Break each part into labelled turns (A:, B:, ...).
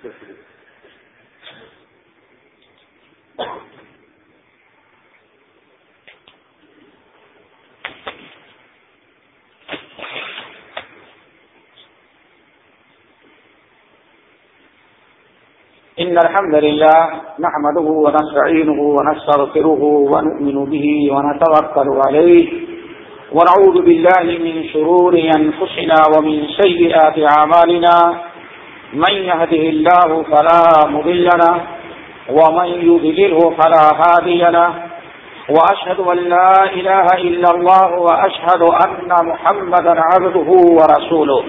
A: إن الحمد لله نحمده ونستعينه ونستغفره ونؤمن به ونتوكل عليه ونعوذ بالله من شرور أنفسنا ومن سيئات عمالنا من يهده الله فلا مضلنا ومن يذلله فلا هادي له، وأشهد أن لا إله إلا الله، وأشهد أن محمد عبده ورسوله.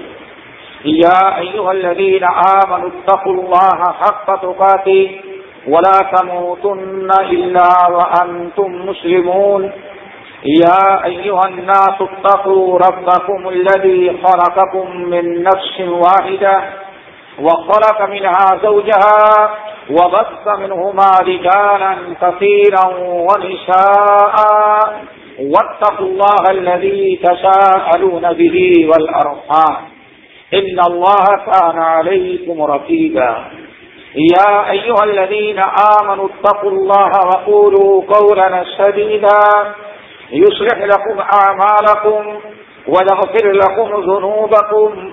A: يا أيها الذين آمنوا اتقوا الله حق تقاتي ولا تموتن إلا وأنتم مسلمون. يا أيها الناس اتقوا ربكم الذي خلقكم من نفس واحدة وخلق منها زوجها وبث منهما رجالا كثيرا ونساء واتقوا الله الذي تساءلون به والأرحام إن الله كان عليكم رفيقا يا أيها الذين آمنوا اتقوا الله وقولوا قولا سديدا يصلح لكم أعمالكم ويغفر لكم ذنوبكم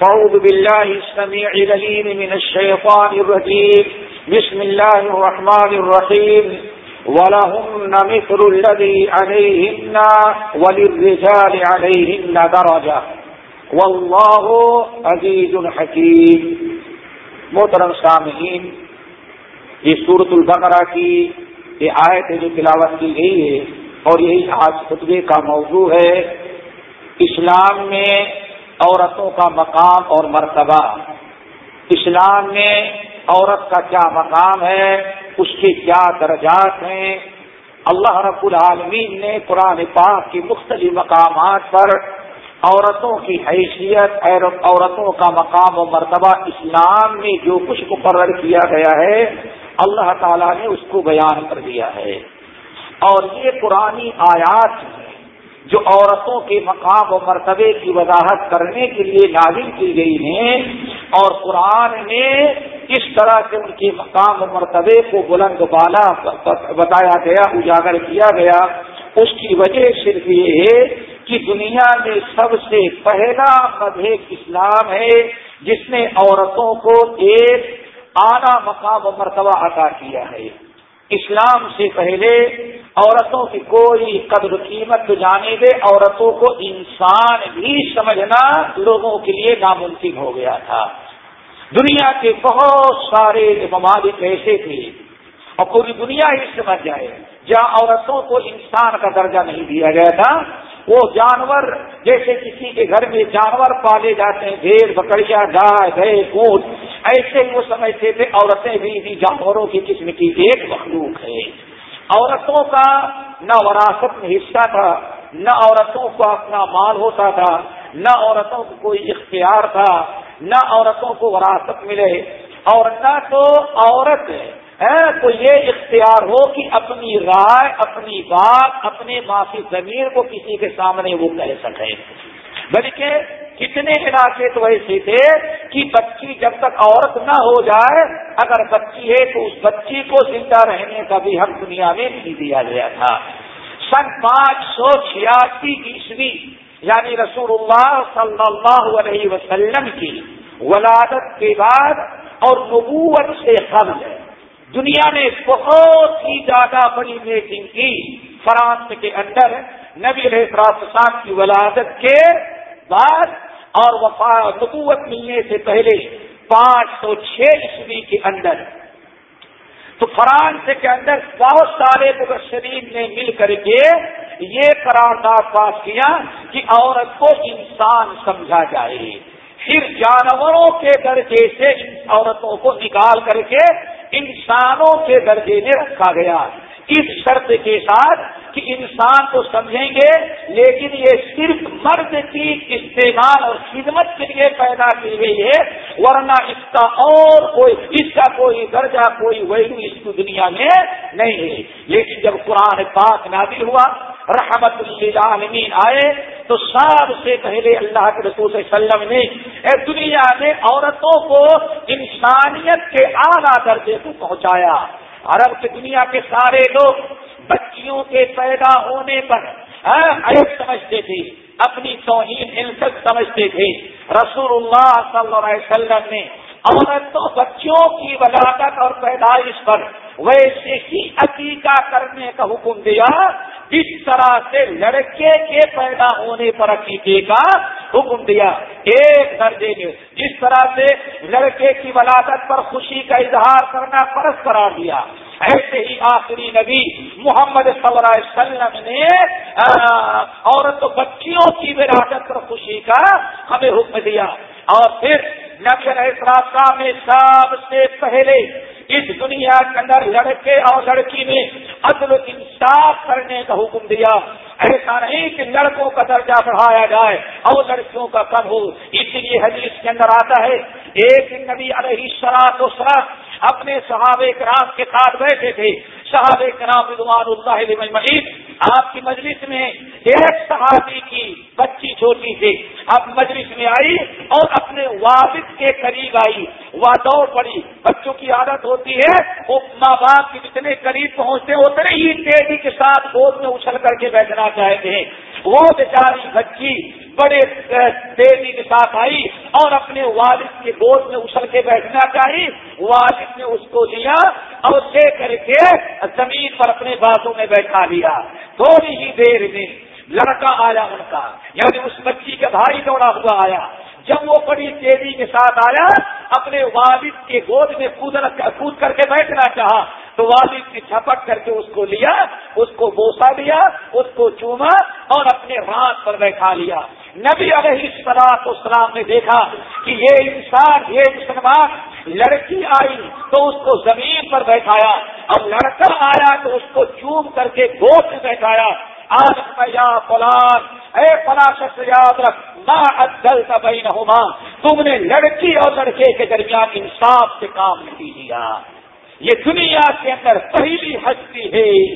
A: فعوذ بالله السميع لليم من الشيطان الرجيم بسم الله الرحمن الرحيم ولهن مثل الذي عليهن وللرجال عليهن درجة والله عزيز حكيم محترم سامعین، یہ سورت البقرہ کی یہ آیت جو تلاوت کی گئی ہے اور یہی آج خطبے کا موضوع ہے۔ اسلام میں عورتوں کا مقام اور مرتبہ۔ اسلام میں عورت کا کیا مقام ہے؟ اس کے کیا درجات ہیں؟ اللہ رب العالمین نے قرآن پاک کی مختلف مقامات پر عورتوں کی حیثیت عورتوں کا مقام و مرتبہ اسلام میں جو کچھ مقرر کیا گیا ہے، اللہ تعالیٰ نے اس کو بیان کر دیا ہے۔ اور یہ پرانی آیات جو عورتوں کے مقام و مرتبے کی وضاحت کرنے کے لیے نازل کی گئی ہیں اور قرآن نے اس طرح سے ان کے مقام و مرتبے کو بلند بالا بتایا گیا، اجاگر کیا گیا۔ اس کی وجہ صرف یہ ہے کہ دنیا میں سب سے پہلا مذہب اسلام ہے، جس نے عورتوں کو ایک اعلیٰ مقام و مرتبہ عطا کیا ہے۔ اسلام سے پہلے عورتوں کی کوئی قدر قیمت جانے دے، عورتوں کو انسان بھی سمجھنا لوگوں کے لیے ناممکن ہو گیا تھا۔ دنیا کے بہت سارے ممالک ایسے تھے، اور پوری دنیا ہی سمجھ جائے، جہاں عورتوں کو انسان کا درجہ نہیں دیا گیا تھا۔ وہ جانور جیسے کسی کے گھر میں جانور پالے جاتے ہیں، بھیڑ بکڑیا گائے گئے اونٹ ایسے ہی وہ سمجھتے تھے، عورتیں بھی جانوروں کی قسم کی ایک مخلوق ہے۔ عورتوں کا نہ وراثت میں حصہ تھا، نہ عورتوں کو اپنا مال ہوتا تھا، نہ عورتوں کو کوئی اختیار تھا، نہ عورتوں کو وراثت ملے اور نہ تو عورت کو یہ اختیار ہو کہ اپنی رائے، اپنی بات، اپنے معافی زمین کو کسی کے سامنے وہ کہہ سکے۔ بلکہ کتنے علاقے تو ایسے تھے کہ بچی جب تک عورت نہ ہو جائے، اگر بچی ہے تو اس بچی کو زندہ رہنے کا بھی حق دنیا میں نہیں دیا گیا تھا۔ سن پانچ سو چھیاسی عیسوی یعنی رسول اللہ صلی اللہ علیہ وسلم کی ولادت کے بعد اور نبوت سے قبل دنیا نے بہت ہی زیادہ بڑی میٹنگ کی فرانس کے اندر نبی علیہ کی ولادت کے بعد اور وفا نبوت ملنے سے پہلے پانچ سو چھ عیسوی کے اندر۔ تو فرانس کے اندر بہت سارے مبشرین نے مل کر کے یہ قرارداد پاس کیا کہ عورت کو انسان سمجھا جائے۔ پھر جانوروں کے درجے سے عورتوں کو نکال کر کے انسانوں کے درجے میں رکھا گیا۔ اس شرط کے ساتھ کہ انسان کو سمجھیں گے، لیکن یہ صرف مرد کی استعمال اور خدمت کے لیے پیدا کی گئی ہے، ورنہ اس کا اور کوئی، اس کا کوئی درجہ، کوئی ویلو اس کی دنیا میں نہیں ہے۔ لیکن جب قرآن پاک نازل ہوا رحمت للعالمین آئے تو سب سے پہلے اللہ کے رسول صلی اللہ علیہ وسلم نے دنیا میں عورتوں کو انسانیت کے اعلیٰ درجے کو پہنچایا۔ عرب کی دنیا کے سارے لوگ بچیوں کے پیدا ہونے پر ہاں، عیب سمجھتے تھے، اپنی توہین انسک سمجھتے تھے۔ رسول اللہ صلی اللہ علیہ وسلم نے عورتوں بچوں کی ولاقت اور پیدائش پر ویسے ہی عقیقہ کرنے کا حکم دیا۔ جس طرح سے لڑکے کے پیدا ہونے پر عقیقے کا حکم دیا۔ ایک درجے میں جس طرح سے لڑکے کی ولادت پر خوشی کا اظہار کرنا فرض قرار دیا۔ ایسے ہی آخری نبی محمد صلی اللہ علیہ وسلم نے عورت بچیوں کی وراثت پر خوشی کا ہمیں حکم دیا۔ اور پھر نبی احترام نے سب سے پہلے اس دنیا کے اندر لڑکے اور لڑکی میں عدل انصاف کرنے کا حکم دیا۔ ایسا نہیں کہ لڑکوں کا درجہ بڑھایا جائے اور لڑکیوں کا کم ہو۔ اس لیے حدیث کے اندر آتا ہے، ایک نبی علیہ شراط و شراط اپنے صحابہ کرام کے ساتھ بیٹھے تھے۔ صحابہ کرام رضوان اللہ مجید آپ کی مجلس میں ایک صحابی کی بچی چھوٹی تھی اب مجلس میں آئی اور اپنے والد کے قریب آئی۔ وہ دوڑ پڑی۔ بچوں کی عادت ہوتی ہے، وہ ماں باپ کے جتنے قریب پہنچتے اتنے ہی تیزی کے ساتھ گود میں اچھل کر کے بیٹھنا چاہتے ہیں۔ وہ بیچاری بچی بڑے تیزی کے ساتھ آئی اور اپنے والد کے گود میں اچھل کے بیٹھنا چاہی۔ والد نے اس کو لیا اور لے کر کے زمین پر اپنے باتوں میں بیٹھا لیا۔ تھوڑی ہی دیر میں لڑکا آیا ان کا یعنی اس بچی کا بھائی دوڑا ہوا آیا۔ جب وہ بڑی تیزی کے ساتھ آیا، اپنے والد کے گود میں کود کر کے بیٹھنا چاہا۔ تو والد نے چھپٹ کر کے اس کو لیا، اس کو بوسا دیا، اس کو چوما اور اپنے ہاتھ پر بیٹھا لیا۔ نبی علیہ السلاط اسلام نے دیکھا کہ یہ انسان، یہ مسلمان لڑکی آئی تو اس کو زمین پر بیٹھایا۔ اور لڑکا آیا تو اس کو چوم کر کے گود میں بیٹھایا۔ آج یا فلان، اے فلا شخص یاد رکھ ماں ادل تبئی نہ تم نے لڑکی اور لڑکے کے درمیان انصاف سے کام نہیں لیا یہ دنیا کے اندر پہلی ہستی ہے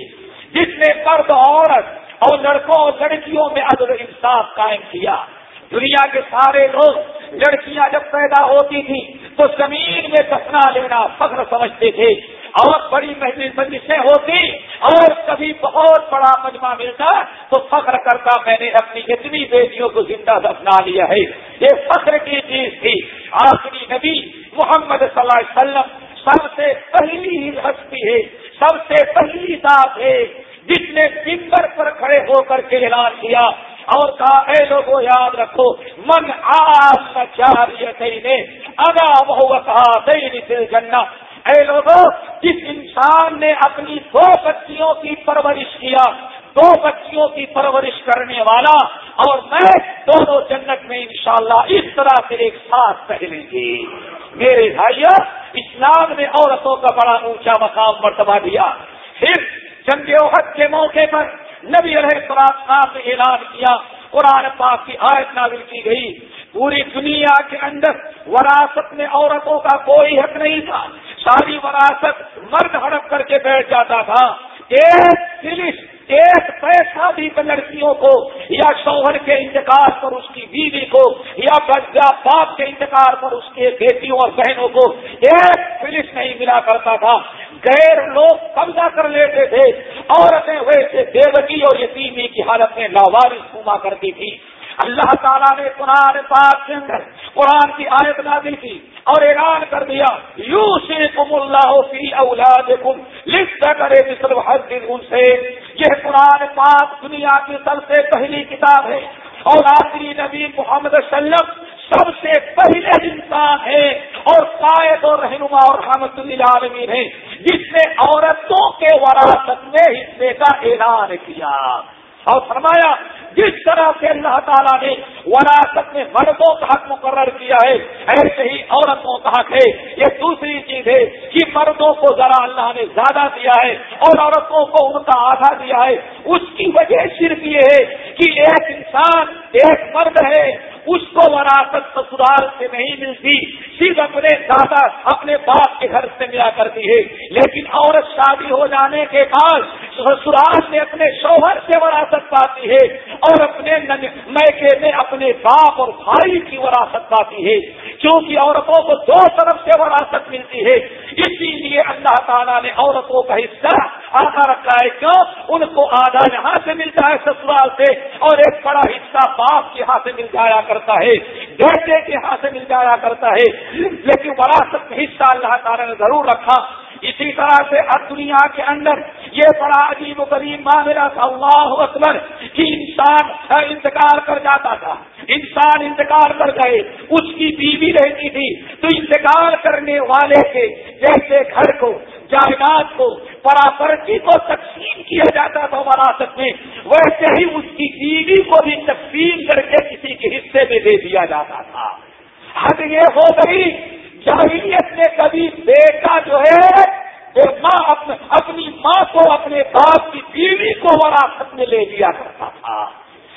A: جس نے مرد عورت اور لڑکوں اور لڑکیوں میں عدل انصاف قائم کیا۔ دنیا کے سارے لوگ لڑکیاں جب پیدا ہوتی تھی تو زمین میں دفنا لینا فخر سمجھتے تھے۔ اور بڑی مجلسیں ہوتی اور کبھی بہت بڑا مجمع ملتا تو فخر کرتا میں نے اپنی اتنی بیٹیوں کو زندہ دفنا لیا ہے۔ یہ فخر کی چیز تھی۔ آخری نبی محمد صلی اللہ علیہ وسلم سب سے پہلی ہستی ہے، سب سے پہلی ذات ہے۔ جس نے ممبر پر کھڑے ہو کر کے اعلان کیا اور کہا، اے لوگوں یاد رکھو، من آس نے ادا بہت کہا جنا اے لوگوں جس انسان نے اپنی دو بچیوں کی پرورش کیا، دو بچیوں کی پرورش کرنے والا، اور میں دونوں جنت میں انشاءاللہ اس طرح سے ایک ساتھ پہلے گی۔ میرے بھائیوں اسلام نے عورتوں کا بڑا اونچا مقام مرتبہ دیا۔ پھر جنگ عہد کے موقع پر نبی علیہ السلام نے اعلان کیا، قرآن پاک کی آیت نازل کی گئی۔ پوری دنیا کے اندر وراثت میں عورتوں کا کوئی حق نہیں تھا۔ ساری وراثت مرد ہڑپ کر کے بیٹھ جاتا تھا۔ ایک پولیس ایک پیسہ بھی لڑکیوں کو یا شوہر کے انتقال پر اس کی بیوی کو یا باپ کے انتقال پر اس کے بیٹیوں اور بہنوں کو ایک پولیس نہیں ملا کرتا تھا۔ غیر لوگ قبضہ کر لیتے تھے۔ عورتیں ویسے دیوتی اور یتیمی کی حالت میں لاوارث گھوما کرتی تھی۔ اللہ تعالیٰ نے قرآن پاک کے اندر قرآن کی آیت نازل کی اور اعلان کر دیا یو سے کم اللہ فی اولاد کم لکھ کرے ہر دن ان سے یہ قرآن پاک دنیا کی سب سے پہلی کتاب ہے۔ اور آخری نبی محمد وسلم سب سے پہلے انسان ہے اور قائد اور رہنما اور رحمت اللہ عالمین ہے۔ جس نے عورتوں کے وراثت میں حصے کا اعلان کیا۔ اور فرمایا، جس طرح سے اللہ تعالیٰ نے وراثت میں مردوں کا حق مقرر کیا ہے، ایسے ہی عورتوں کا حق ہے۔ یہ دوسری چیز ہے کہ مردوں کو ذرا اللہ نے زیادہ دیا ہے اور عورتوں کو ان کا آدھا دیا ہے۔ اس کی وجہ صرف یہ ہے کہ ایک انسان، ایک مرد ہے۔ اس کو وراثت سسرال سے نہیں ملتی، صرف اپنے دادا، اپنے باپ کے گھر سے ملا کرتی ہے۔ لیکن عورت شادی ہو جانے کے بعد سسرال میں اپنے شوہر سے وراثت پاتی ہے اور اپنے میکے میں اپنے باپ اور بھائی کی وراثت پاتی ہے۔ کیونکہ عورتوں کو دو طرف سے وراثت ملتی ہے، اسی لیے اللہ تعالیٰ نے عورتوں کا حصہ آدھا رکھا ہے۔ کیوں؟ ان کو آدھا یہاں سے ملتا ہے سسرال سے، اور ایک بڑا حصہ باپ کے ہاتھ سے مل جایا کرتا ہے، بیٹے کے ہاتھ سے مل جایا کرتا ہے۔ لیکن وراثت حصہ اللہ تعالیٰ نے ضرور رکھا۔ اسی طرح سے ہر دنیا کے اندر یہ بڑا عجیب و قریب معاملہ تھا، اللہ اکبر، کہ انسان انتقال کر جاتا تھا، انسان انتقال کر گئے، اس کی بیوی رہتی تھی۔ تو انتقال کرنے والے کے جیسے گھر کو، جائیداد کو پراپرتی کو تقسیم کیا جاتا تھا وراثت میں، ویسے ہی اس کی بیوی کو بھی تقسیم کر کے کسی کے حصے میں دے دیا جاتا تھا۔ حد یہ ہو گئی جاہلیت میں کبھی بیٹا جو ہے ماں اپنی ماں کو اپنے باپ کی بیوی کو وراثت میں لے لیا کرتا تھا۔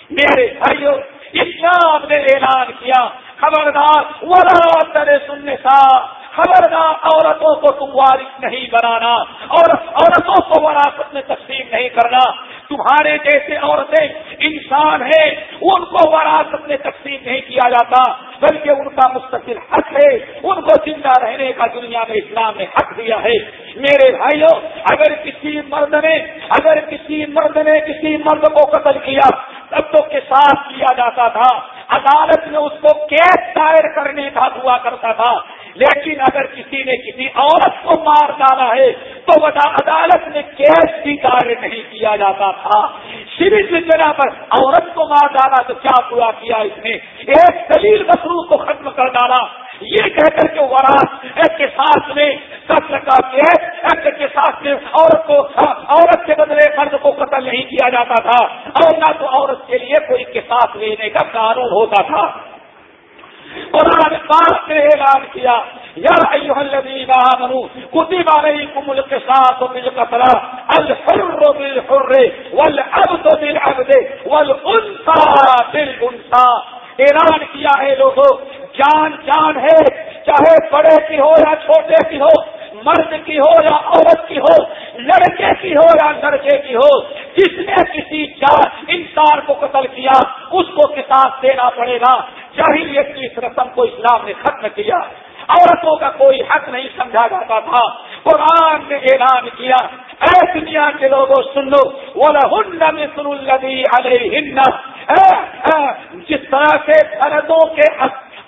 A: میرے بھائیوں اسلام نے اعلان کیا، خبردار ورا ترے سننے سا۔ خبردار، عورتوں کو تم وارث نہیں بنانا اور عورتوں کو وراثت میں تقسیم نہیں کرنا۔ تمہارے جیسے عورتیں انسان ہیں، ان کو وراثت میں تقسیم نہیں کیا جاتا، بلکہ ان کا مستقل حق ہے، ان کو زندہ رہنے کا دنیا میں اسلام نے حق دیا ہے۔ میرے بھائیوں اگر کسی مرد نے، اگر کسی مرد نے کسی مرد کو قتل کیا، تب تو کے ساتھ کیا جاتا تھا۔ عدالت میں اس کو کیس دائر کرنے کا ہوا کرتا تھا۔ لیکن اگر کسی نے کسی عورت کو مار ڈالا ہے، تو عدالت میں کیس بھی دائر نہیں کیا جاتا تھا۔ سیریز جگہ پر عورت کو مار ڈالا تو کیا پورا کیا اس نے؟ ایک دلیل مصروف کو ختم کر ڈالا۔ یہ کہہ کر کے وراث کے ساتھ میں قتل کا کیس کے ساتھ میں عورت کو عورت کے بدلے مرد کو قتل نہیں کیا جاتا تھا۔ اور نہ تو عورت کے لیے کوئی کے ساتھ لینے کا قانون ہوتا تھا۔ قرآن پاک نے اعلان کیا، یا ایوہ الذین آمنوا، کتب علیکم القصاص بالقتل، الحر بالحر والعبد بالعبد اعلان کیا ہے لوگوں، جان جان ہے، چاہے بڑے کی ہو یا چھوٹے کی ہو، مرد کی ہو یا عورت کی ہو، لڑکے کی ہو یا لڑکے کی ہو، جس نے کسی انسان کو قتل کیا، اس کو کتاب دینا پڑے گا۔ جاہلیت کی اس رسم کو اسلام نے ختم کیا۔ عورتوں کا کوئی حق نہیں سمجھا جاتا تھا۔ قرآن نے اعلان کیا، اے دنیا کے لوگوں سن لو وہ ہن سن الدی علیہ جس طرح سے مردوں کے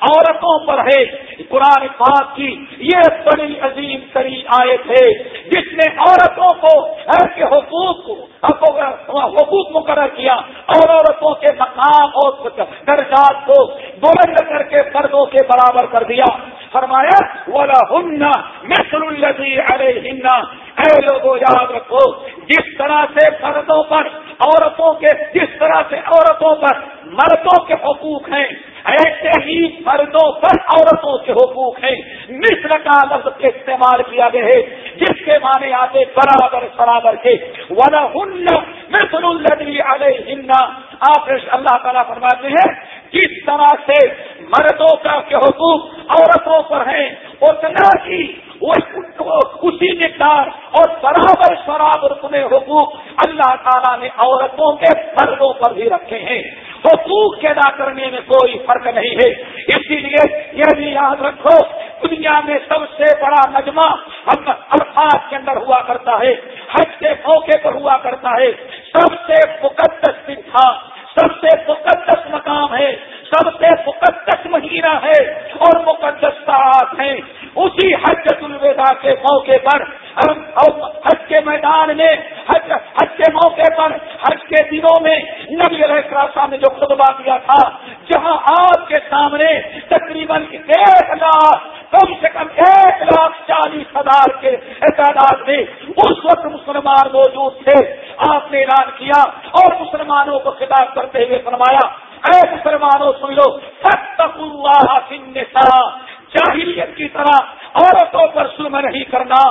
A: عورتوں پر ہے۔ قرآن پاک کی یہ بڑی عظیم ترین آئے تھے جس نے عورتوں کو ایسے حقوق حقوق مقرر کیا اور عورتوں کے مقام اور درجات کو بلند کر کے مردوں کے برابر کر دیا۔ فرمایا والا ہن مسل الزی ارے ہننا اے لوگوں یاد رکھو، جس طرح سے مردوں پر عورتوں کے، جس طرح سے عورتوں پر مردوں کے حقوق ہیں۔ ایسے ہی مردوں پر عورتوں کے حقوق ہیں۔ مصر کا لفظ کے استعمال کیا گیا ہے، جس کے معنی آتے برابر برابر کے۔ ولا ہن مصر الدی علیہ آپ اللہ تعالیٰ فرماتے ہیں، جس طرح سے مردوں کا کے حقوق عورتوں پر ہیں، اتنا ہی اسی مقدار اور برابر شرابر تمہیں حقوق اللہ تعالیٰ نے عورتوں کے مردوں پر بھی رکھے ہیں۔ حقوق کے ادا کرنے میں کوئی فرق نہیں ہے۔ اسی لیے یہ بھی یاد رکھو، دنیا میں سب سے بڑا نجمہ الفاظ کے اندر ہوا کرتا ہے حج کے موقع پر ہوا کرتا ہے۔ سب سے مقدس دن تھا، سب سے مقدس مقام ہے، سب سے مقدس مہینہ ہے اور مقدس ساتھ ہیں اسی حج الوداع کے موقع پر حج کے میدان میں، حج حج کے موقع پر حج کے دنوں میں نبی علیہ نے جو خطبہ دیا تھا، جہاں آپ کے سامنے تقریباً ایک لاکھ، کم سے کم ایک لاکھ چالیس ہزار کے تعداد میں اس وقت مسلمان موجود تھے۔ آپ نے اعلان کیا اور مسلمانوں کو خطاب کرتے ہوئے فرمایا، اے مسلمانوں، سن لو سب اللہ النساء۔ جاہلیت کی طرح عورتوں پر ظلم نہیں کرنا۔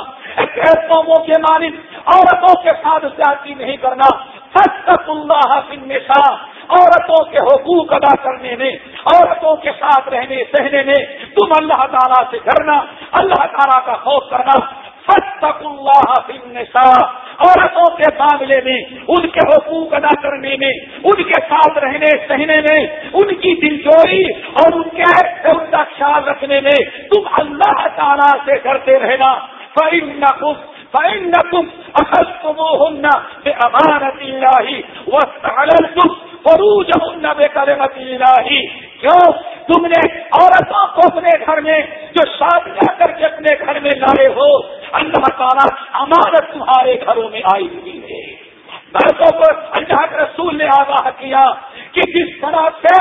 A: قوموں کے مانند عورتوں کے ساتھ زیادتی نہیں کرنا۔ سب اللہ النساء۔ عورتوں کے حقوق ادا کرنے میں، عورتوں کے ساتھ رہنے، سہنے میں تم اللہ تعالیٰ سے ڈرنا، اللہ تعالیٰ کا خوف کرنا۔ فتق اللہ النساء۔ عورتوں کے معاملے میں، ان کے حقوق ادا کرنے میں، ان کے ساتھ رہنے، سہنے میں، ان کی دلچوری اور ان کے ان کا خیال رکھنے میں تم اللہ تعالیٰ سے ڈرتے رہنا۔ فإنكم فإنكم أخذتموهن بأمانة الله واستعللتم فروجهن بكلمة الله. کیوں تم نے عورتوں کو اپنے گھر میں، جو شادیاں کر کے اپنے گھر میں لائے ہو، اللہ تعالیٰ امانت تمہارے گھروں میں آئی ہوئی ہے۔ بھرتوں کو اللہ کے رسول نے آگاہ کیا کہ جس طرح سے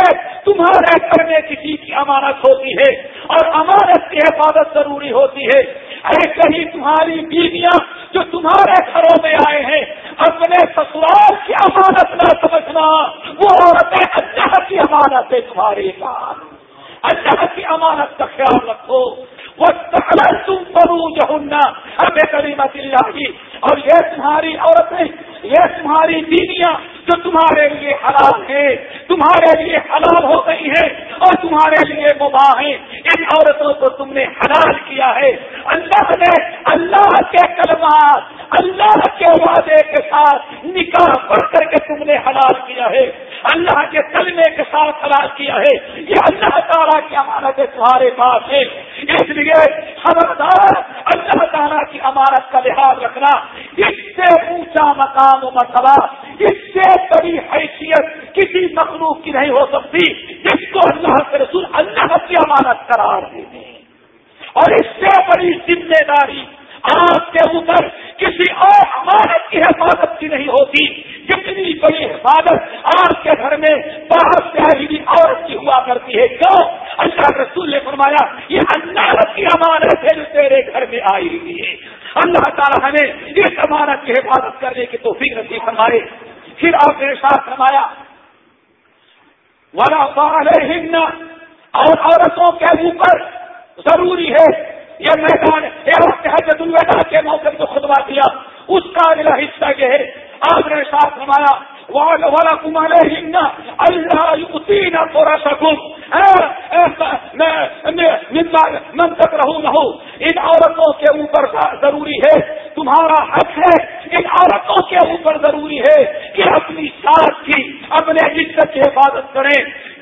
A: تمہارے گھر میں کسی کی امانت ہوتی ہے اور امانت کی حفاظت ضروری ہوتی ہے ایسے ہی تمہاری بیویاں جو تمہارے گھروں میں آئے ہیں، اپنے سسرال کی امانت نہ سمجھنا، وہ عورتیں اللہ کی امانت ہے تمہارے پاس۔ اللہ کی امانت کا خیال رکھو۔ وہ تم کرو جہنا اب کریمت اللہ کی اور یہ تمہاری عورتیں، یہ تمہاری بیویاں جو تمہارے لیے حلال ہے تمہارے لیے حلال ہو گئی ہے اور تمہارے لیے مباح ہے ان عورتوں کو تم نے حلال کیا ہے۔ اللہ نے اللہ کے کلمات، اللہ کے وعدے کے ساتھ نکاح پڑھ کر کے تم نے حلال کیا ہے۔ اللہ کے کلمے کے ساتھ حلال کیا ہے۔ یہ اللہ تعالیٰ کی امانت تمہارے پاس ہے۔ اس لیے خبردار، اللہ تعالیٰ کی امانت کا لحاظ رکھنا، اس سے اونچا مقام و مرتبہ، اس سے بڑی حیثیت کسی مخلوق کی نہیں ہو سکتی جس کو اللہ کے رسول اللہ کی امانت قرار دیتے اور اس سے بڑی ذمہ داری آپ کے اوپر کسی اور امانت کی حفاظت کی نہیں ہوتی۔ جتنی بڑی حفاظت آپ کے گھر میں باہر سے آئی عورت کی ہوا کرتی ہے۔ کیوں؟ اللہ رسول نے فرمایا، یہ اللہ کی امانت ہے جو تیرے گھر میں آئی ہوئی ہے۔ اللہ تعالیٰ ہمیں اس امانت کی حفاظت کرنے کی توفیق نصیب فرمائے۔ پھر آپ نے ساتھ فرمایا، ولا والنا اور عورتوں کے اوپر ضروری ہے، یہ میدان حجت الوداع کے موقع کو خطبہ دیا۔ اس کا اگلا حصہ یہ ہے، آپ نے ساتھ فرمایا والا کمال اللہ تین تھوڑا سکون من تک رہوں نہ ہو ان عورتوں کے اوپر ضروری ہے۔ تمہارا حق ہے ان عورتوں کے اوپر ضروری ہے کہ اپنی ساتھ کی اپنے عزت کی حفاظت کریں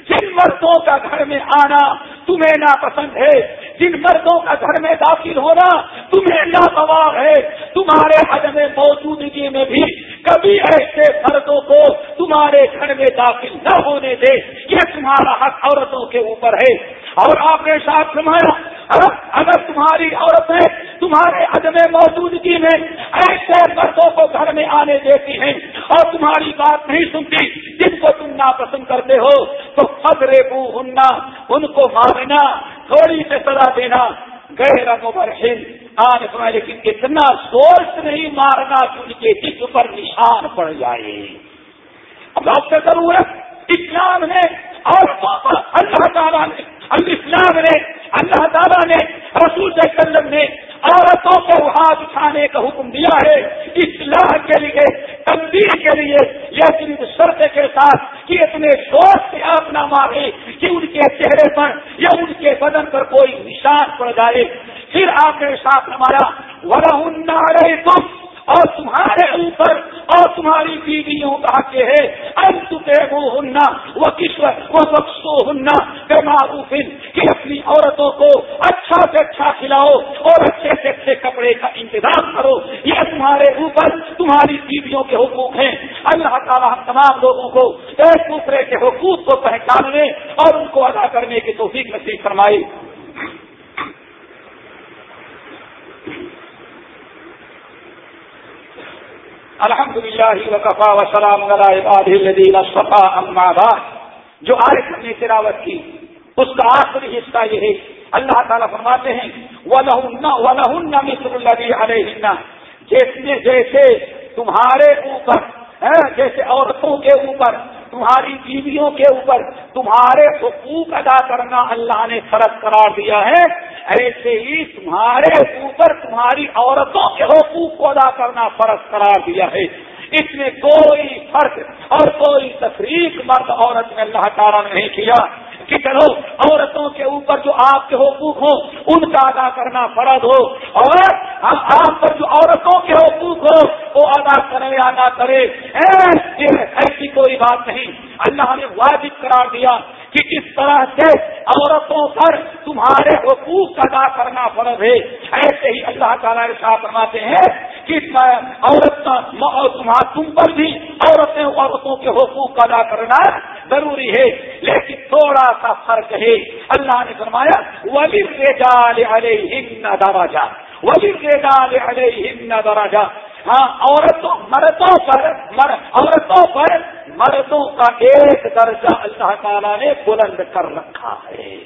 A: جن مردوں کا گھر میں آنا تمہیں ناپسند ہے۔ جن مردوں کا گھر میں داخل ہونا تمہیں ناگوار ہے۔ تمہارے عدم موجودگی میں بھی کبھی ایسے مردوں کو تمہارے گھر میں داخل نہ ہونے دے۔ یہ تمہارا حق عورتوں کے اوپر ہے۔ اور آپ نے ساتھ سمایا اگر تمہاری عورتیں تمہارے عدم موجودگی میں ایسے مردوں کو گھر میں آنے دیتی ہیں اور تمہاری بات نہیں سنتی، جن کو تم ناپسند کرتے ہو، تو خطرے بو ہننا ان کو مار مارنا تھوڑی سے سزا دینا، گہرا مبرحل۔ آج سمجھ لیکن اتنا سوچ نہیں مارنا کہ ان کے جسم پر نشان پڑ جائے۔ اب آپ سے ضرورت اسلام نے اور اللہ تعالیٰ نے اسلام نے، اللہ تعالیٰ نے، رسول وسلم نے عورتوں کو ہاتھ اٹھانے کا حکم دیا ہے۔ اصلاح کے لیے تبدیل کے لیے یا صرف شرط کے ساتھ کہ اتنے سوچ سے آپ نہ مارے کہ ان کے چہرے پر یا ان کے بدن پر کوئی نشان پڑ جائے۔ پھر آپ نے ساتھ ہمارا ورنہ رہے تم اور تمہارے اوپر اور تمہاری بیویوں کا حق ہے وہ ہننا وہ کس وہ بخشو ہننا بے معروف کہ اپنی عورتوں کو اچھا سے اچھا کھلاؤ اور اچھے سے اچھے کپڑے کا انتظام کرو۔ یہ تمہارے اوپر تمہاری بیویوں کے حقوق ہیں۔ اللہ تعالیٰ ہم تمام لوگوں کو ایک دوسرے کے حقوق کو پہچاننے اور ان کو ادا کرنے کی توفیق نصیب فرمائی الحمد للہ وقفا وسلام اما بعد۔ جو عارف نے تلاوت کی، اس کا آخری حصہ یہ ہے۔ اللہ تعالیٰ فرماتے ہیں وہ مصر اللہ جیسے جیسے تمہارے اوپر ہاں، جیسے عورتوں کے اوپر تمہاری بیویوں کے اوپر تمہارے حقوق ادا کرنا اللہ نے فرض قرار دیا ہے، ایسے ہی تمہارے اوپر تمہاری عورتوں کے حقوق کو ادا کرنا فرض قرار دیا ہے۔ اس میں کوئی فرق اور کوئی تفریق مرد عورت میں اللہ تعالیٰ نے نہیں کیا۔ کہ چلو عورتوں کے اوپر جو آپ کے حقوق ہوں، ان کا ادا کرنا فرض ہو۔ اور آپ پر جو عورتوں کے حقوق ہو وہ ادا کرے یا نہ کرے۔ ایسی کوئی بات نہیں۔ اللہ نے واجب قرار دیا۔ کہ کس طرح سے عورتوں پر تمہارے حقوق ادا کرنا فرض ہے۔ ایسے ہی اللہ تعالیٰ ساتھ فرماتے ہیں کہ عورت تم پر بھی عورتیں عورتوں کے حقوق ادا کرنا ضروری ہے۔ لیکن تھوڑا سا فرق ہے۔ اللہ نے فرمایا ولی ریجال علیہن دراجہ ولی ریجال علیہن دراجہ ہاں عورتوں، مردوں پر عورتوں پر مردوں کا ایک درجہ اللہ تعالیٰ نے بلند کر رکھا ہے۔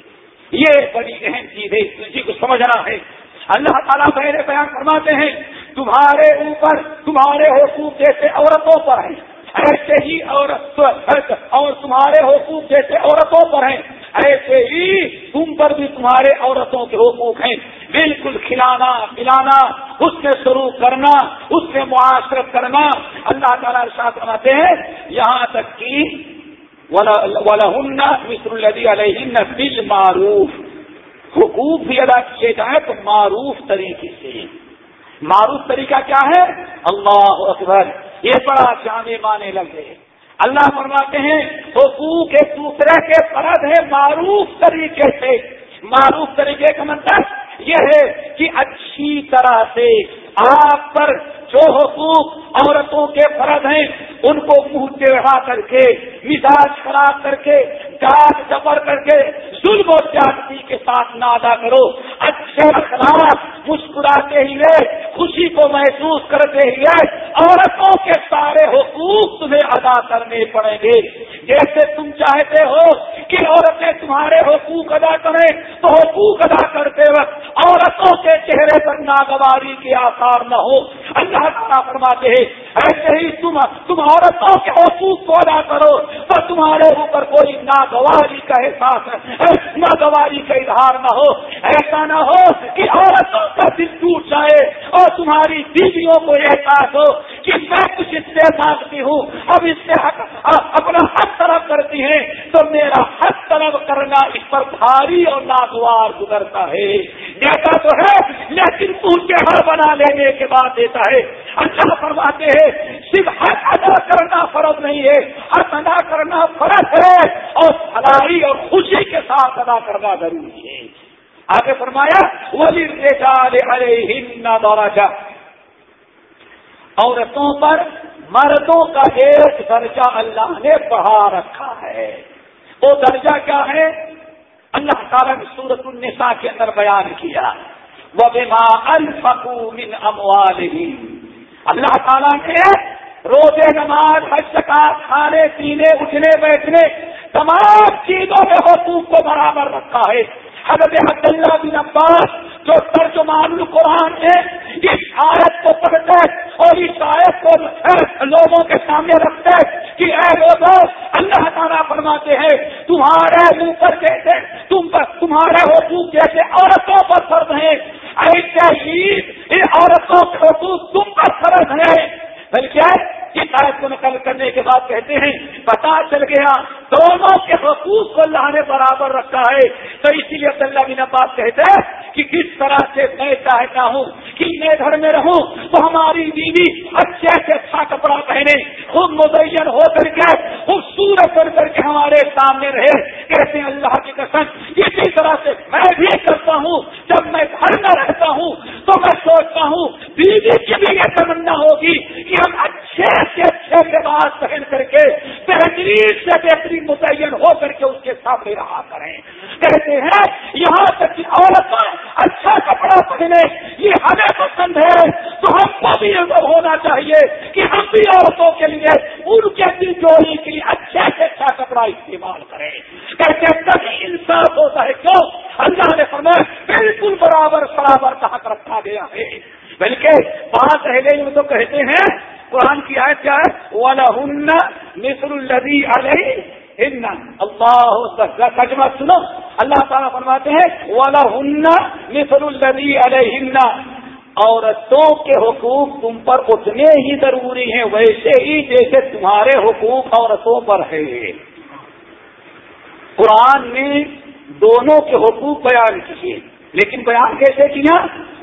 A: یہ بڑی اہم چیز ہے، اسی کو سمجھنا ہے۔ اللہ تعالیٰ پہلے بیان فرماتے ہیں، تمہارے اوپر، تمہارے حقوق جیسے عورتوں پر ہیں۔ ایسے ہی عورت اور تمہارے حقوق جیسے عورتوں پر ہیں، ایسے ہی تم پر بھی تمہارے عورتوں کے حقوق ہیں۔ بالکل کھلانا، پلانا، اس سے شروع کرنا، اس سے معاشرت کرنا۔ اللہ تعالیٰ ساتھ بناتے ہیں، یہاں تک کہ مصر الدی علیہ بل معروف حقوق بھی ادا کیے جائیں تو معروف طریقے سے۔ معروف طریقہ کیا ہے؟ اللہ اکبر. یہ بڑا جانے مانے لگے اللہ فرماتے ہیں، حقوق ایک دوسرے کے فرد ہے معروف طریقے سے. معروف طریقے کا مطلب یہ ہے کہ اچھی طرح سے آپ پر جو حقوق عورتوں کے فرض ہیں، ان کو منہ چڑھا کر کے، مزاج خراب کر کے ڈانٹ جبر کر کے، ظلم و جاتی کے ساتھ نہ ادا کرو. اچھے اخلاق مسکراتے ہوئے خوشی کو محسوس کرتے ہوئے عورتوں کے سارے حقوق تمہیں ادا کرنے پڑیں گے۔ جیسے تم چاہتے ہو کہ عورتیں تمہارے حقوق ادا کریں، تو حقوق ادا کرتے وقت عورتوں کے چہرے پر ناگواری کے آثار نہ ہو۔ اللہ تعالیٰ فرماتے ہیں، ایسے ہی تم تم عورتوں کے حقوق کو ادا کرو، تو تمہارے اوپر کوئی ناگواری کا احساس، ناگواری کا اظہار نہ ہو۔ ایسا نہ ہو کہ عورتوں کا دل ٹوٹ جائے اور تمہاری بیویوں کو احساس ہو۔ کہ میں کچھ اس سے مانگتی ہوں، اب اس سے اپنا حق طرف کرتی ہیں، تو میرا حق طلب کرنا اس پر بھاری اور ناگوار گزرتا ہے۔ دیتا تو ہے، لیکن کے ہر بنا لینے کے بعد دیتا ہے۔ اللہ فرماتے ہیں، صرف حق ادا کرنا فرض نہیں ہے، حق ادا کرنا فرض ہے اور بھلائی اور خوشی کے ساتھ ادا کرنا ضروری ہے۔ آگے فرمایا ولی ارے ہند دورہ جا عورتوں پر مردوں کا ایک درجہ اللہ نے بڑھا رکھا ہے۔ وہ درجہ کیا ہے؟ اللہ تعالیٰ نے سورت النساء کے اندر بیان کیا۔ وہ بیما من اموال اللہ تعالیٰ نے روزے، نماز، حج کا کھانے، پینے، اٹھنے، بیٹھنے تمام چیزوں میں حقوق کو برابر رکھا ہے۔ حضرت عبداللہ بن عباس جو ترجمان القرآن ہے، اس آیت کو پڑھتے اور اس آیت کو لوگوں کے سامنے رکھتے کہ اے لوگوں اللہ تعالیٰ فرماتے ہیں، تمہارے منہ پر جیسے، تم پر، تمہارے حقوق جیسے عورتوں پر فرض ہیں۔ ایسے ہی عورتوں کے حقوق تم پر فرض ہیں۔ بلکہ اس آیت کو نقل کرنے کے بعد کہتے ہیں، پتا چل گیا، دونوں کے حقوق کو اللہ نے برابر رکھا ہے۔ تو اسی لیے عبداللہ بن عباس کہتے ہیں کہ کس طرح سے میں چاہتا ہوں کہ میں گھر میں رہوں تو ہماری بیوی اچھے سے اچھا کپڑا پہنے، خود مدین ہو کر کے، خوبصورت کر کر کے ہمارے سامنے رہے۔ کہتے ہیں اللہ کی قسم، اسی طرح سے میں بھی کرتا ہوں۔ جب میں گھر میں رہتا ہوں تو میں سوچتا ہوں، بیوی کی بھی یہ تمنا ہوگی کہ ہم اچھے اچھے کے اچھے لباس پہن کر کے بہترین سے بہترین متعین ہو کر کے اس کے سامنے رہا کریں۔ کہتے ہیں، یہاں تک کہ عورتیں اچھا کپڑا پہنے یہ ہمیں پسند ہے۔ تو ہم کو بھی ہونا چاہیے کہ ہم بھی عورتوں کے لیے ان کے بھی جوڑی کے لیے اچھے سے اچھا کپڑا استعمال کریں۔ کہتے تبھی انصاف ہوتا ہے کیوں؟ اللہ نے فرمایا، بالکل برابر برابر کہا رکھا گیا ہے۔ بلکہ رہ گئی میں تو کہتے ہیں قرآن کی آیت کیا ہے؟ والا ہن مصر الدی علیہ ہن اللہ تجمہ سنو۔ اللہ تعالیٰ فرماتے ہیں والا ہن مصر الدی علیہ عورتوں کے حقوق تم پر اتنے ہی ضروری ہیں، ویسے ہی جیسے تمہارے حقوق عورتوں پر ہے قرآن نے دونوں کے حقوق بیان کیے، لیکن بیان کیسے کیا؟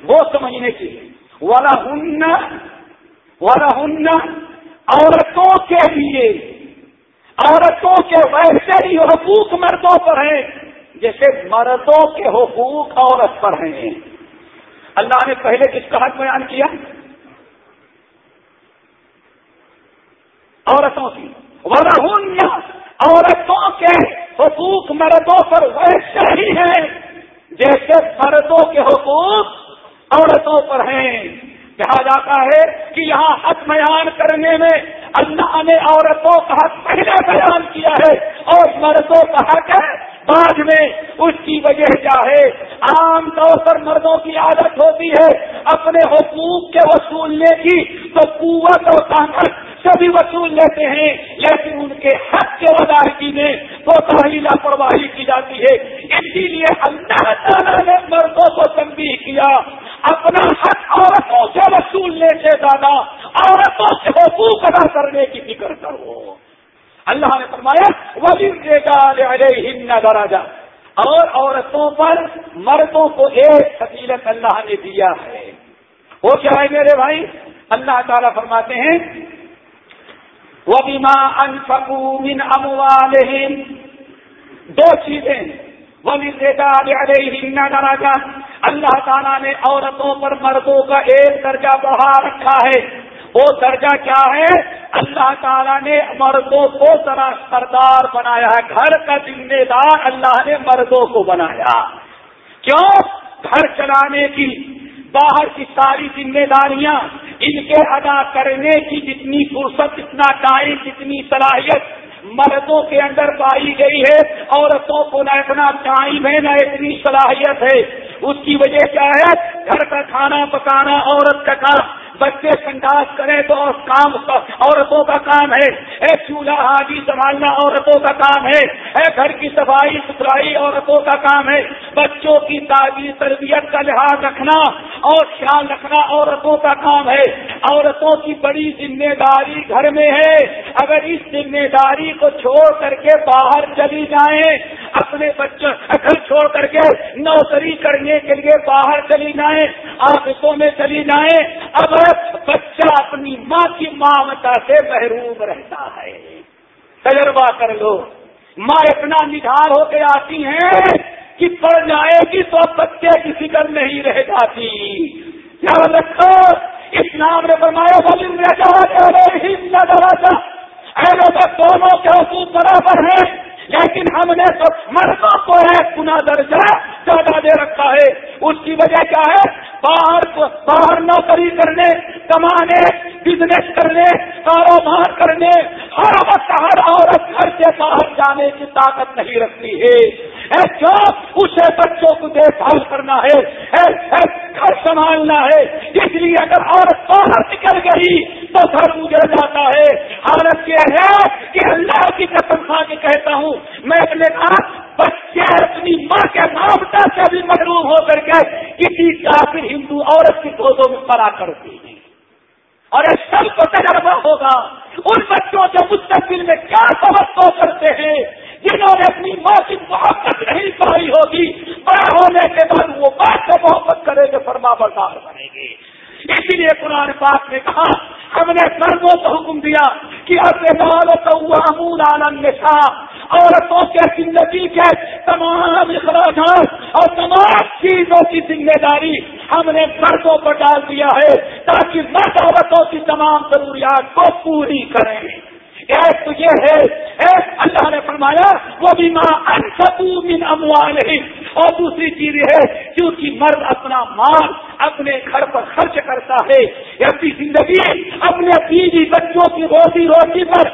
A: وہ سمجھنے کی والا ہن والا عورتوں کے لیے، عورتوں کے ویسے ہی حقوق مردوں پر ہیں، جیسے مردوں کے حقوق عورت پر ہیں۔ اللہ نے پہلے کس کا حق بیان کیا؟ عورتوں کی۔ والا عورتوں کے حقوق مردوں پر ویسے ہی ہیں، جیسے مردوں کے حقوق عورتوں پر ہیں۔ کہا جاتا ہے کہ یہاں حق بیان کرنے میں اللہ نے عورتوں کا حق پہلے بیان کیا ہے اور مردوں کا حق ہے۔ بعد میں اس کی وجہ کیا ہے؟ عام طور پر مردوں کی عادت ہوتی ہے اپنے حقوق کے وصولنے کی، تو قوت اور طاقت سبھی وصول لیتے ہیں، لیکن ان کے حق کے ادائیگی میں تو پہلی لاپرواہی کی جاتی ہے۔ اسی لیے اللہ تعالیٰ نے مردوں کو تنبیہ کیا، اپنا حق عورتوں سے وصولنے سے زیادہ، عورتوں سے حقوق ادا کرنے کی فکر کرو۔ اللہ نے فرمایا وزیر دراجا اور عورتوں پر مردوں کو ایک فضیلت اللہ نے دیا ہے۔ وہ کیا ہے میرے بھائی؟ اللہ تعالیٰ فرماتے ہیں وہ بیما انفکو من اموال دو چیزیں دراجا اللہ تعالیٰ نے عورتوں پر مردوں کا ایک درجہ بڑھا رکھا ہے۔ وہ درجہ کیا ہے؟ اللہ تعالیٰ نے مردوں کو ذرا سردار بنایا ہے۔ گھر کا ذمہ دار اللہ نے مردوں کو بنایا۔ کیوں؟ گھر چلانے کی، باہر کی ساری ذمہ داریاں ان کے ادا کرنے کی جتنی فرصت اتنا ٹائم، جتنی صلاحیت مردوں کے اندر پائی گئی ہے۔ عورتوں کو نہ اتنا ٹائم ہے، نہ اتنی صلاحیت ہے۔ اس کی وجہ کیا ہے؟ گھر کا کھانا پکانا، عورت کا کام بچے سنڈاس کریں تو کام عورتوں کا کام ہے۔ اے چولہا حاجی سنبھالنا عورتوں کا کام ہے۔ اے گھر کی صفائی ستھرائی عورتوں کا کام ہے۔ بچوں کی تعلیم تربیت کا لحاظ رکھنا اور خیال رکھنا عورتوں کا کام ہے۔ عورتوں کی بڑی ذمہ داری گھر میں ہے۔ اگر اس ذمہ داری کو چھوڑ کر کے باہر چلی جائیں اپنے بچوں گھر چھوڑ کر کے نوکری کرنے کے لیے باہر چلی جائیں، آفسوں میں چلی جائیں، اب بچہ اپنی ماں کی مامتا سے محروم رہتا ہے۔ تجربہ کر لو۔ ماں اتنا نڈھار ہو کے آتی ہیں کہ پڑ جائے گی تو بچے کی فکر نہیں رہ جاتی۔ یاد رکھو، اسلام نے فرمایا بولیں دونوں کے حقوق برابر ہیں۔ لیکن ہم نے تو مردوں کو ایک گنا درجہ زیادہ دے رکھا ہے۔ اس کی وجہ کیا ہے؟ باہر باہر نوکری کرنے، کمانے بزنس کرنے، کاروبار کرنے، ہر وقت ہر عورت گھر سے باہر جانے کی طاقت نہیں رکھتی ہے۔ کیوں اسے بچوں کو دیکھ بھال کرنا ہے گھر سنبھالنا ہے، اس لیے اگر عورت باہر نکل گئی تو گھر مجھے جاتا ہے۔ حالت یہ ہے کہ اللہ کی قسم کھا کے کہتا ہوں، میں اپنے کہا بچے اپنی ماں کے مامتا سے بھی محروم ہو کر کے کسی کافر ہندو عورت کی گودوں میں پڑا کرتی ہیں۔ اور اس سب کو تجربہ ہوگا۔ ان بچوں سے مستقبل میں کیا توقع کرتے ہیں؟ جنہوں نے اپنی ماں کی محبت نہیں پائی ہوگی۔ بڑا ہونے کے بعد وہ بات سے محبت کریں گے فرما بردار بنے گے۔ اسی لیے قرآن پاک نے کہا، ہم نے مردوں کو حکم دیا کہ امون عالم نشا عورتوں کے زندگی کے تمام اخراجات اور تمام چیزوں کی ذمہ داری ہم نے مردوں پر ڈال دیا ہے تاکہ مرد عورتوں کی تمام ضروریات کو پوری کریں۔ ایک تو یہ ہے، ایک اللہ نے فرمایا وہ بھی ماں من اموال اور دوسری چیز ہے، کیونکہ مرد اپنا مال اپنے گھر پر خرچ کرتا ہے، اپنی زندگی، اپنے بیوی بچوں کی روزی روٹی پر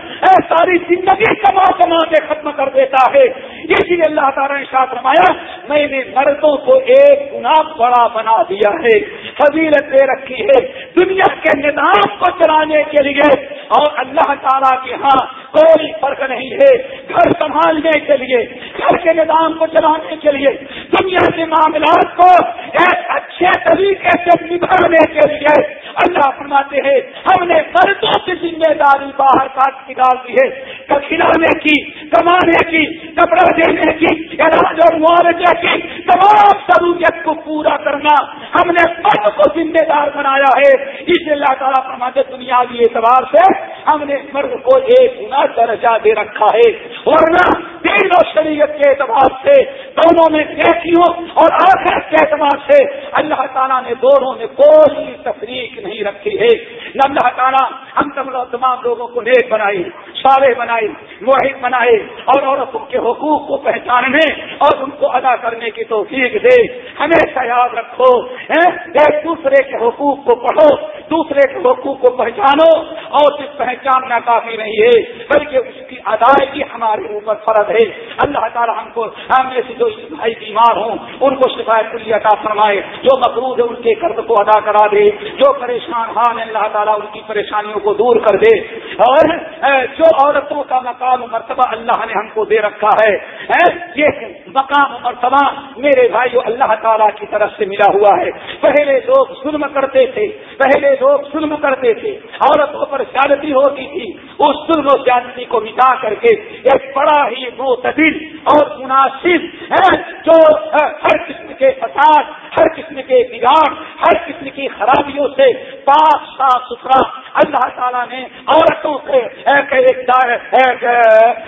A: ساری زندگی کما کما کے ختم کر دیتا ہے۔ اس لیے اللہ تعالیٰ نے ساتھ رمایا میں نے مردوں کو ایک گنا بڑا بنا دیا ہے، فضیلت دے رکھی ہے دنیا کے نظام کو چلانے کے لیے۔ اور اللہ تعالیٰ کے ہاں کوئی فرق نہیں ہے گھر سنبھالنے کے لیے، گھر کے نظام کو چلانے کے لیے۔ دنیا کے معاملات کو ایک اچھے طریقے سے نبھانے کے لیے۔ اللہ فرماتے ہیں، ہم نے مردوں کی ذمہ داری باہر کاٹ کی ڈال دی ہے۔ کھلانے کی، کمانے کی، کپڑا دینے کی، علاج اور معاوضے کی، تمام ضروریت کو پورا کرنا ہم نے مرد کو ذمہ دار بنایا ہے۔ اس اللہ تعالیٰ فرماتے دنیاوی اعتبار سے ہم نے مرد کو ایک گنا درجہ دے رکھا ہے۔ ورنہ تین اور شریعت کے اعتبار سے، دونوں میں نیکیوں اور آخر کے اعتبار سے اللہ تعالیٰ نے دونوں میں کوئی تفریق نہیں رکھی ہے۔ اللہ تعالیٰ ہم تمام لوگوں کو نیک بنائی، صالح بنائے واحد بنائے اور عورتوں کے حقوق کو پہچاننے اور ان کو ادا کرنے کی توفیق دے۔ ہمیشہ یاد رکھو ایک دوسرے کے حقوق کو پڑھو، دوسرے کے حقوق کو پہچانو اور صرف پہچاننا کافی نہیں ہے، بلکہ اس کی ادائیگی ہمارے اوپر فرض ہے۔ اللہ تعالیٰ ہم کو، ہم سے جو بھائی بیمار ہوں، ان کو شکایت لیے عطا فرمائے۔ جو مقروض ہے ان کے قرض کو ادا کرا دے۔ جو پریشان ہاں اللہ تعالیٰ ان کی پریشانیوں کو دور کر دے۔ اور جو عورتوں کا مقام و مرتبہ اللہ نے ہم کو دے رکھا ہے۔ یہ مقام و مرتبہ میرے بھائی اللہ تعالیٰ کی طرف سے ملا ہوا ہے۔ پہلے لوگ ظلم کرتے تھے، پہلے لوگ ظلم کرتے تھے۔ عورتوں پر زیادتی ہوتی تھی، اس ظلم و زیادتی کو مٹا کر کے ایک بڑا ہی معتدل اور مناسب جو ہر قسم کے فساد، ہر قسم کے بگاڑ، ہر قسم کی خرابیوں سے پاک، صاف ستھرا اللہ تعالیٰ نے عورتوں سے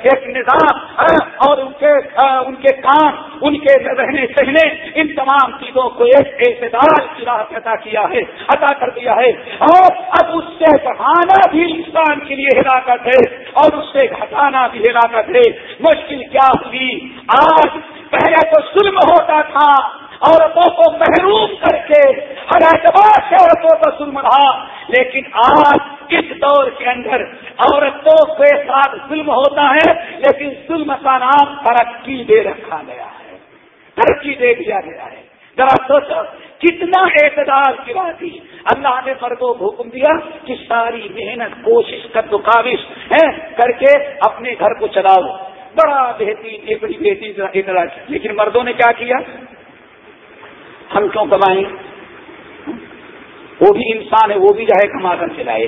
A: ایک نظام ہاں، اور ان کے ان کے کام ان کے رہنے سہنے، ان تمام چیزوں کو ایک اعتدال کی راہ عطا کیا ہے، عطا کر دیا ہے۔ اور اب اس سے بڑھانا بھی انسان کے لیے ہلاکت ہے، اور اس سے گھٹانا بھی ہلاکت ہے۔ مشکل کیا ہوئی؟ آج پہلے تو ظلم ہوتا تھا۔ عورتوں کو محروم کر کے ہر اعتبار سے عورتوں کا ظلم رہا۔ لیکن آج اس دور کے اندر عورتوں کے ساتھ ظلم ہوتا ہے، لیکن ظلم کا نام ترقی دے رکھا گیا ہے۔ ترقی دے دیا گیا ہے۔ ذرا سوچو، کتنا اعتدار کی بات تھی اللہ نے مردوں کو حکم دیا کہ ساری محنت، کوشش کر دو، کاوش ہے کر کے اپنے گھر کو چلاؤ۔ بڑا بہترین، ایک بڑی بہترین لیکن مردوں نے کیا کیا؟ ہم کیوں کمائیں؟ وہ بھی انسان ہے، وہ بھی جو ہے کما کر چلائے۔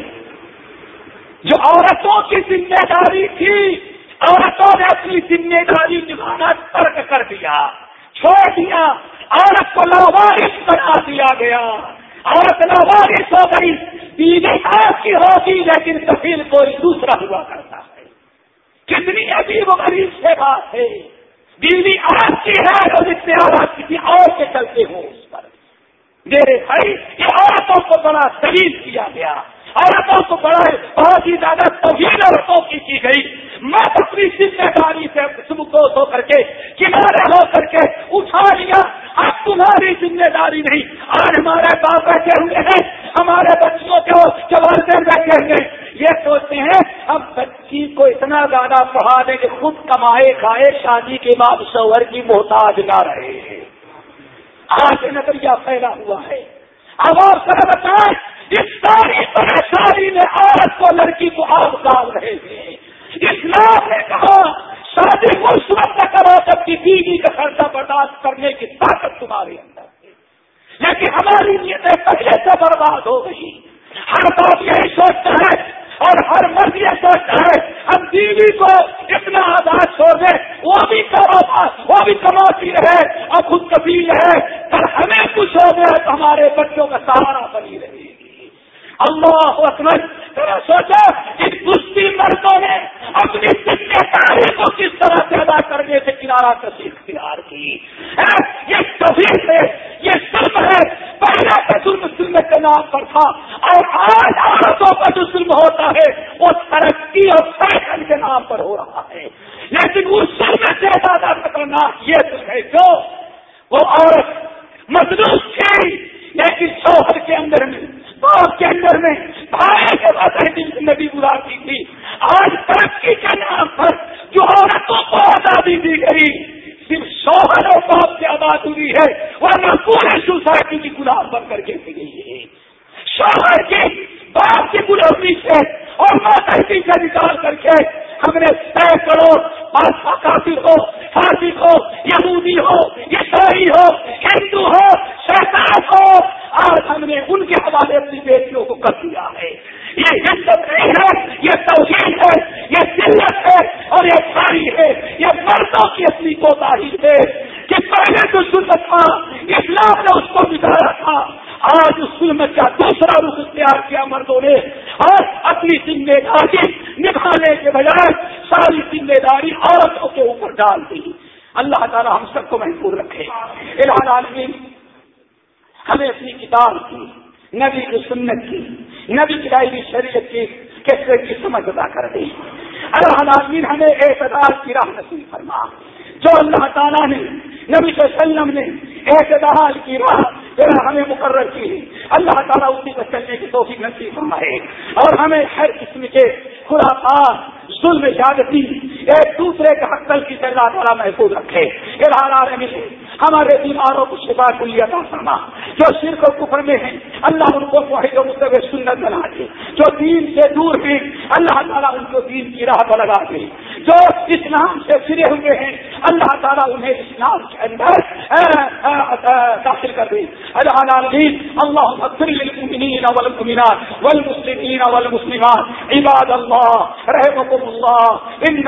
A: جو عورتوں کی ذمہ داری تھی، عورتوں نے اپنی ذمہ داری نبھانا ترک کر دیا، چھوڑ دیا۔ عورت کو لوارش بنا دیا گیا۔ عورت لوارش ہو گئی، بیوی آپ کی ہوگی، لیکن کفیل کوئی دوسرا ہوا کرتا ہے۔ کتنی عجیب و غریب سے بات ہے۔ بیوی آپ کی ہے تو جتنے آپ کسی اور کے چلتے ہوں اس پر۔ میرے بھائی، یہ عورتوں کو بڑا دلیل کیا گیا۔ عورتوں کو بڑا بہت ہی زیادہ طویل عورتوں کی کی گئی۔ میں اپنی ذمہ داری سے ہو کر کے، کنارے ہو کر کے اٹھا لیا۔ اب تمہاری ذمہ داری نہیں۔ آج ہمارے باپ بیٹھے ہوئے ہیں۔ ہمارے بچوں کے والدین بیٹھے ہوئے۔ یہ سوچتے ہیں، ہم بچی کو اتنا زیادہ پڑھا دیں کہ خود کمائے، کھائے، شادی کے بعد شوہر کی محتاج نہ رہے۔ ہیں آج نظریہ پھیلا ہوا ہے۔ اب آپ سر بتائیں۔ اس ساری پریشانی میں عورت کو لڑکی کو آپ ڈال رہے ہیں اسلام نے کہا، شادی کو سرت کرو سب کی بیوی کا خرچہ برداشت کرنے کی طاقت تمہارے اندر ہے لیکن ہماری نیتیں پہلے سے برباد ہو گئی۔ ہر بات یہی سوچتا ہے اور ہر مرد یہ سوچتا ہے، ہم بیوی کو اتنا آزاد چھوڑ دیں وہ بھی وہ بھی کماتی رہے اور خود کبیل رہے۔ پر ہمیں کچھ ہو گیا تو ہمارے بچوں کا سہارا بنی رہے گی اللہ اکبر ذرا سوچو ان کشتی مردوں نے اپنی ذمہ داری کو کس طرح سے ادا کرنے سے کنارا کسی اختیار کی؟ یہ تصویر ہے، یہ ظلم ہے۔ پہلے کا ظلم ظلم کے نام پر تھا، اور آج عورتوں کا جو ظلم ہوتا ہے، وہ ترقی اور فیشن کے نام پر ہو رہا ہے۔ لیکن اس ظلم سے زیادہ کرنا یہ ظلم ہے، جو وہ عورت مزدور تھی، لیکن شوہر کے اندر میں باپ کے اندر میں بھائی کے بعد زندگی گزارتی تھی۔ آج ترقی کا نام پر جو عورتوں کو آزادی دی گئی صرف شوہروں کو آپ سے آزاد ہوئی ہے ورنہ پورے سوسائٹی کی گلاب بن کر کے گئی ہے شوہر کی باپ کی غلامی سے اور ماتحتی سے نکال کر کے ہم نے سینکڑوں پاسپا کافر ہو فاسق ہو یہودی ہو عیسائی ہو ہندو ہو شیطان ہو آج ہم نے ان کے حوالے اپنی بیٹیوں کو کر دیا ہے یہ عزت نہیں ہے یہ توحید ہے یہ سلت ہے اور یہ ساری ہے یہ مردوں کی اصلی کو تاریخ ہے کہ پہلے جو سنت تھا اسلام نے اس کو بتایا تھا آج اس میں کا دوسرا رخ اختیار کیا مردوں نے اور اپنی ذمہ داری نبھانے کے بجائے ساری ذمہ داری عورتوں کے اوپر ڈال دی اللہ تعالی ہم سب کو محفوظ رکھے الحال عالمین ہمیں اپنی کتاب کی نبی کی سنت کی، نبی کی شریعت کی، کیسے کی سمجھ ادا کر دی؟ اللہ عالمین ہمیں اعتدال کی راہ نصیب فرما۔ جو اللہ تعالیٰ نے، نبی صلی اللہ علیہ وسلم نے اعتدال کی راہ ہمیں مقرر کی اللہ تعالیٰ اسی کو چلنے کی توفیق نصیب فرمائے۔ اور ہمیں ہر قسم کے خرافات، ظلم، زیادتی ایک دوسرے کے حق تل کی اللہ تعالیٰ محفوظ رکھے ارحال ہمارے بیماروں کو شفا کو لیا فرما۔ جو شرک و کفر میں ہیں، اللہ ان کو واحد و مطلب سنت بنا دے۔ جو دین سے دور ہیں، اللہ تعالیٰ ان کو دین کی راہ پر لگا دے۔ جو اسلام سے فرے ہوئے ہیں، اللہ تعالیٰ انہیں اسلام کے اندر داخل کر دے۔ العالمين اللهم اغفر والمؤمنات والمسلمين والمسلمات۔ عباد الله رحمكم الله ان